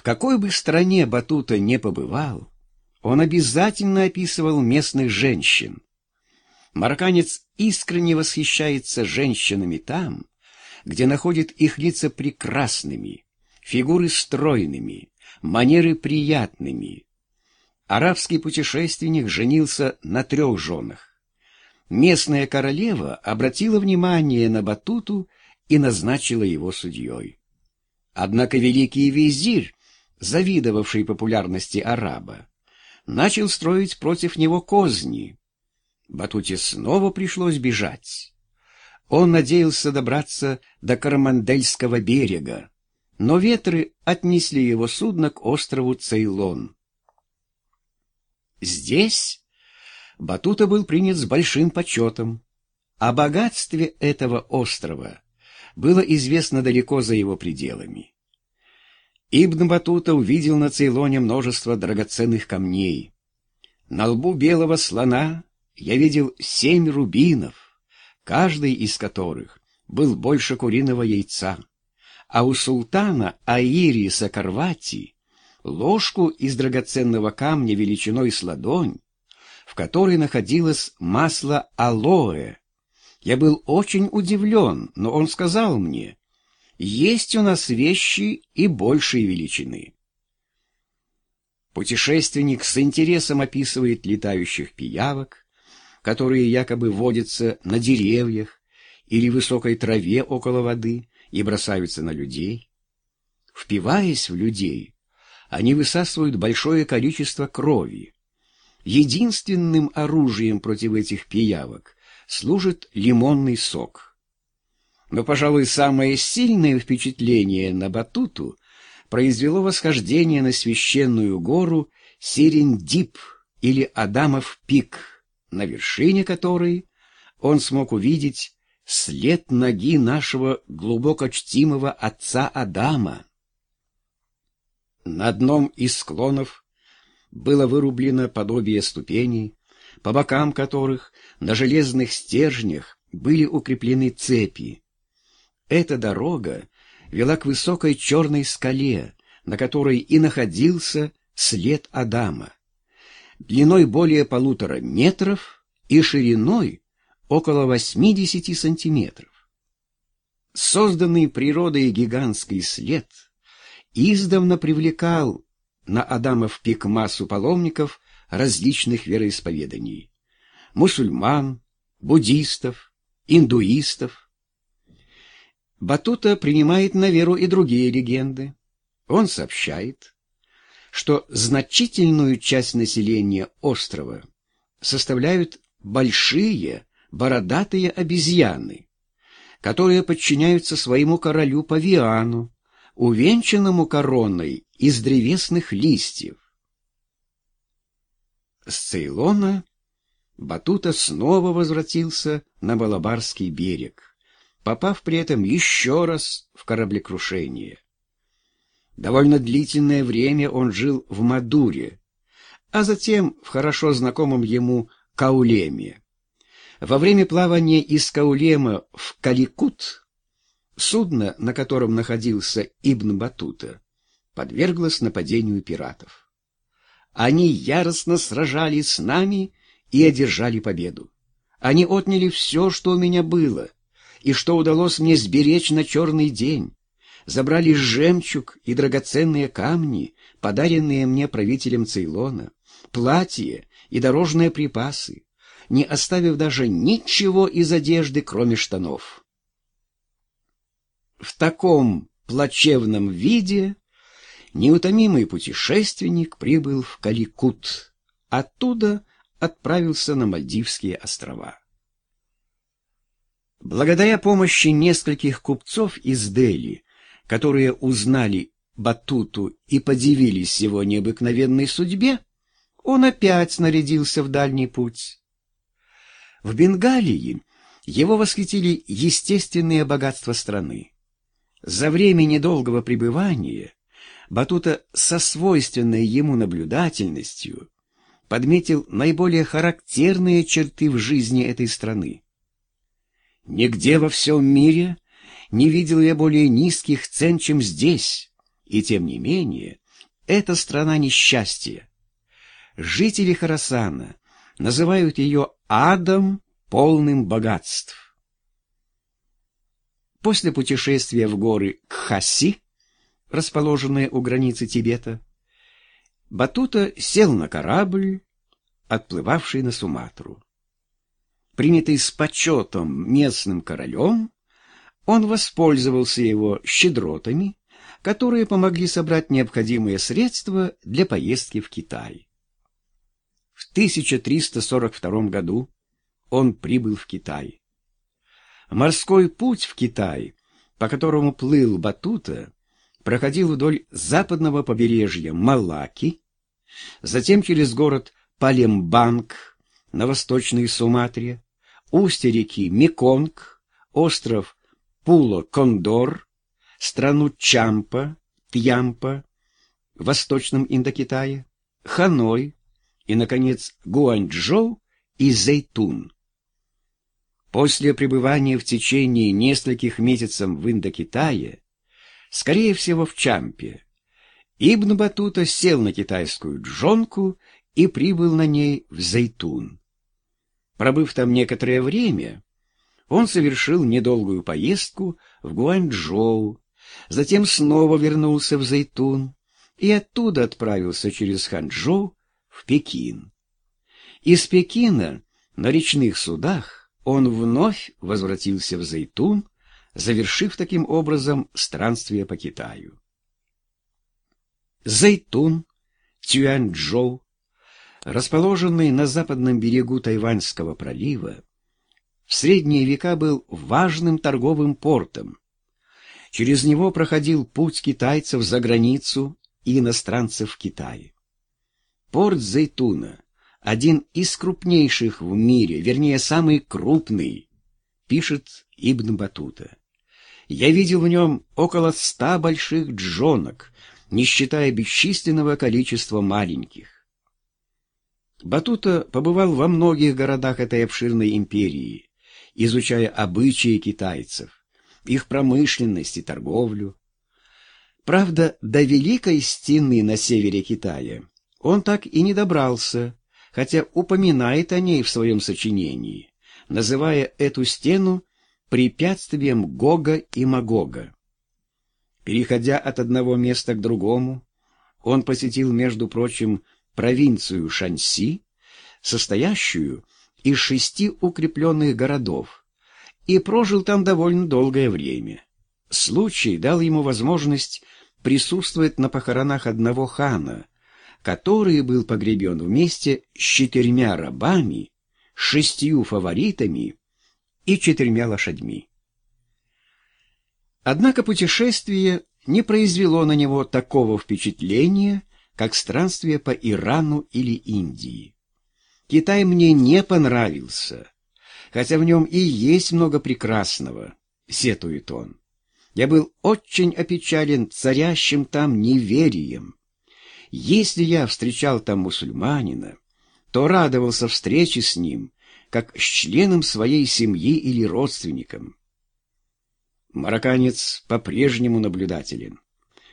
В какой бы стране Батута не побывал, он обязательно описывал местных женщин. Марокканец искренне восхищается женщинами там, где находит их лица прекрасными, фигуры стройными, манеры приятными. Арабский путешественник женился на трех женах. Местная королева обратила внимание на Батуту и назначила его судьей. Однако великий визирь, завидовавший популярности араба, начал строить против него козни. Батуте снова пришлось бежать. Он надеялся добраться до Кармандельского берега, но ветры отнесли его судно к острову Цейлон. Здесь Батута был принят с большим почетом. О богатстве этого острова было известно далеко за его пределами. Ибн Батута увидел на Цейлоне множество драгоценных камней. На лбу белого слона я видел семь рубинов, каждый из которых был больше куриного яйца, а у султана Аириса Карвати ложку из драгоценного камня величиной с ладонь, в которой находилось масло алоэ. Я был очень удивлен, но он сказал мне, есть у нас вещи и большей величины. Путешественник с интересом описывает летающих пиявок, которые якобы водятся на деревьях или высокой траве около воды и бросаются на людей. Впиваясь в людей, они высасывают большое количество крови. Единственным оружием против этих пиявок служит лимонный сок. Но, пожалуй, самое сильное впечатление на Батуту произвело восхождение на священную гору Серендип или Адамов пик, на вершине которой он смог увидеть след ноги нашего глубоко чтимого отца Адама. На одном из склонов было вырублено подобие ступеней, по бокам которых на железных стержнях были укреплены цепи. Эта дорога вела к высокой черной скале, на которой и находился след Адама. Длиной более полутора метров и шириной около 80 сантиметров. Созданный природой гигантский след издавна привлекал на Адамов пик массу паломников различных вероисповеданий – мусульман, буддистов, индуистов. Батута принимает на веру и другие легенды. Он сообщает, что значительную часть населения острова составляют большие бородатые обезьяны, которые подчиняются своему королю Павиану, увенчанному короной из древесных листьев. С Цейлона Батута снова возвратился на Балабарский берег, попав при этом еще раз в кораблекрушение. Довольно длительное время он жил в Мадуре, а затем в хорошо знакомом ему Каулеме. Во время плавания из Каулема в Каликут судно, на котором находился Ибн Батута, подверглось нападению пиратов. Они яростно сражались с нами и одержали победу. Они отняли все, что у меня было, и что удалось мне сберечь на черный день. Забрали жемчуг и драгоценные камни, подаренные мне правителем Цейлона, платье и дорожные припасы, не оставив даже ничего из одежды, кроме штанов. В таком плачевном виде неутомимый путешественник прибыл в Каликут, оттуда отправился на Мальдивские острова. Благодаря помощи нескольких купцов из Дели, которые узнали Батуту и подивились его необыкновенной судьбе, он опять снарядился в дальний путь. В Бенгалии его восхитили естественные богатства страны. За время недолгого пребывания Батута со свойственной ему наблюдательностью подметил наиболее характерные черты в жизни этой страны. Нигде во всем мире не видел я более низких цен, чем здесь, и тем не менее это страна несчастья. Жители Харасана называют ее адом, полным богатств. После путешествия в горы Кхаси, расположенные у границы Тибета, Батута сел на корабль, отплывавший на Суматру. Принятый с почетом местным королем, он воспользовался его щедротами, которые помогли собрать необходимые средства для поездки в Китай. В 1342 году он прибыл в Китай. Морской путь в Китай, по которому плыл Батута, проходил вдоль западного побережья Малаки, затем через город Палембанг на восточной Суматре, устье реки Меконг, остров Пуло-Кондор, страну Чампа, Тьямпа, в восточном Индокитае, Ханой и, наконец, Гуанчжоу и Зейтун. После пребывания в течение нескольких месяцев в Индокитае, скорее всего в Чампе, Ибн Батута сел на китайскую джонку и прибыл на ней в Зейтун. Пробыв там некоторое время, он совершил недолгую поездку в Гуанчжоу, затем снова вернулся в Зейтун и оттуда отправился через Ханчжоу в Пекин. Из Пекина на речных судах он вновь возвратился в Зейтун, завершив таким образом странствие по Китаю. Зейтун, Тюаньчжоу, расположенный на западном берегу Тайваньского пролива, в средние века был важным торговым портом. Через него проходил путь китайцев за границу и иностранцев в Китае. Порт Зейтуна — один из крупнейших в мире, вернее, самый крупный, пишет Ибн Батута. Я видел в нем около ста больших джонок, не считая бесчисленного количества маленьких. Батута побывал во многих городах этой обширной империи, изучая обычаи китайцев, их промышленность и торговлю. Правда, до Великой Стены на севере Китая он так и не добрался, хотя упоминает о ней в своем сочинении, называя эту стену препятствием Гога и Магога. Переходя от одного места к другому, он посетил, между прочим, провинцию Шаньси, состоящую из шести укрепленных городов и прожил там довольно долгое время. Случай дал ему возможность присутствовать на похоронах одного хана, который был погребен вместе с четырьмя рабами, шестью фаворитами и четырьмя лошадьми. Однако путешествие не произвело на него такого впечатления, как странствие по Ирану или Индии. Китай мне не понравился, хотя в нем и есть много прекрасного, — сетует он. Я был очень опечален царящим там неверием. Если я встречал там мусульманина, то радовался встрече с ним, как с членом своей семьи или родственником. Марокканец по-прежнему наблюдателен.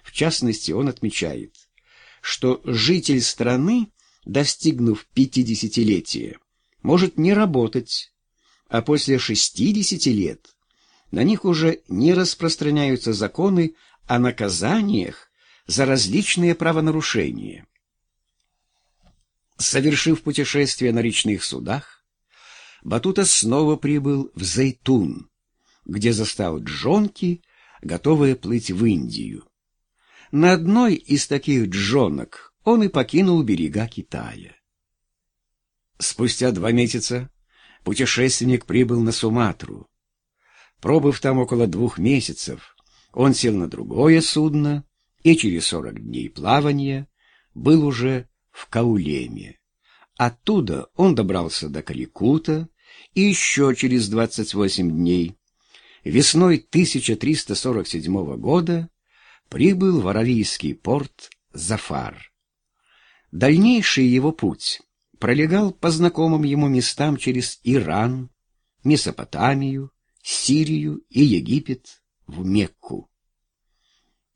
В частности, он отмечает, что житель страны достигнув пятидесятилетия, может не работать, а после шестидесяти лет на них уже не распространяются законы о наказаниях за различные правонарушения. Совершив путешествие на речных судах, Батута снова прибыл в Зейтун, где застал джонки, готовые плыть в Индию. На одной из таких джонок он и покинул берега Китая. Спустя два месяца путешественник прибыл на Суматру. Пробыв там около двух месяцев, он сел на другое судно и через сорок дней плавания был уже в Каулеме. Оттуда он добрался до Каликута и еще через двадцать восемь дней, весной 1347 года, прибыл в аравийский порт Зафар. Дальнейший его путь пролегал по знакомым ему местам через Иран, Месопотамию, Сирию и Египет в Мекку.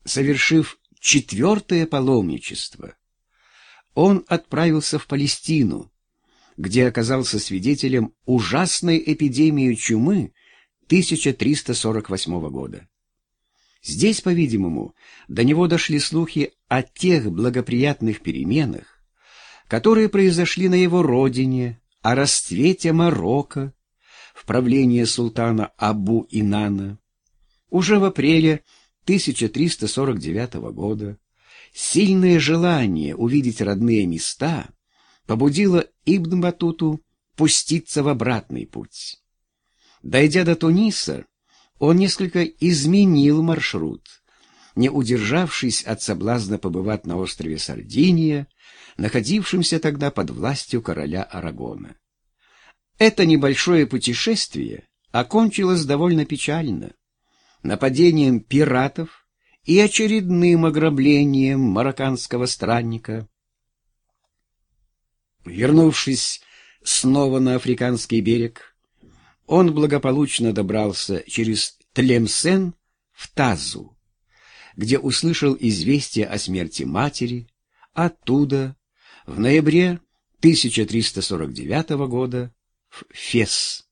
Совершив четвертое паломничество. Он отправился в Палестину, где оказался свидетелем ужасной эпидемии чумы 1348 года. Здесь, по-видимому, до него дошли слухи о тех благоприятных переменах, которые произошли на его родине, о расцвете Марокко, в правлении султана Абу-Инана. Уже в апреле 1349 года сильное желание увидеть родные места побудило Ибн Батуту пуститься в обратный путь. Дойдя до Туниса, он несколько изменил маршрут, не удержавшись от соблазна побывать на острове Сардиния, находившемся тогда под властью короля Арагона. Это небольшое путешествие окончилось довольно печально, нападением пиратов и очередным ограблением марокканского странника. Вернувшись снова на африканский берег, он благополучно добрался через Тлемсен в Тазу, где услышал известие о смерти матери, оттуда в ноябре 1349 года в Фес.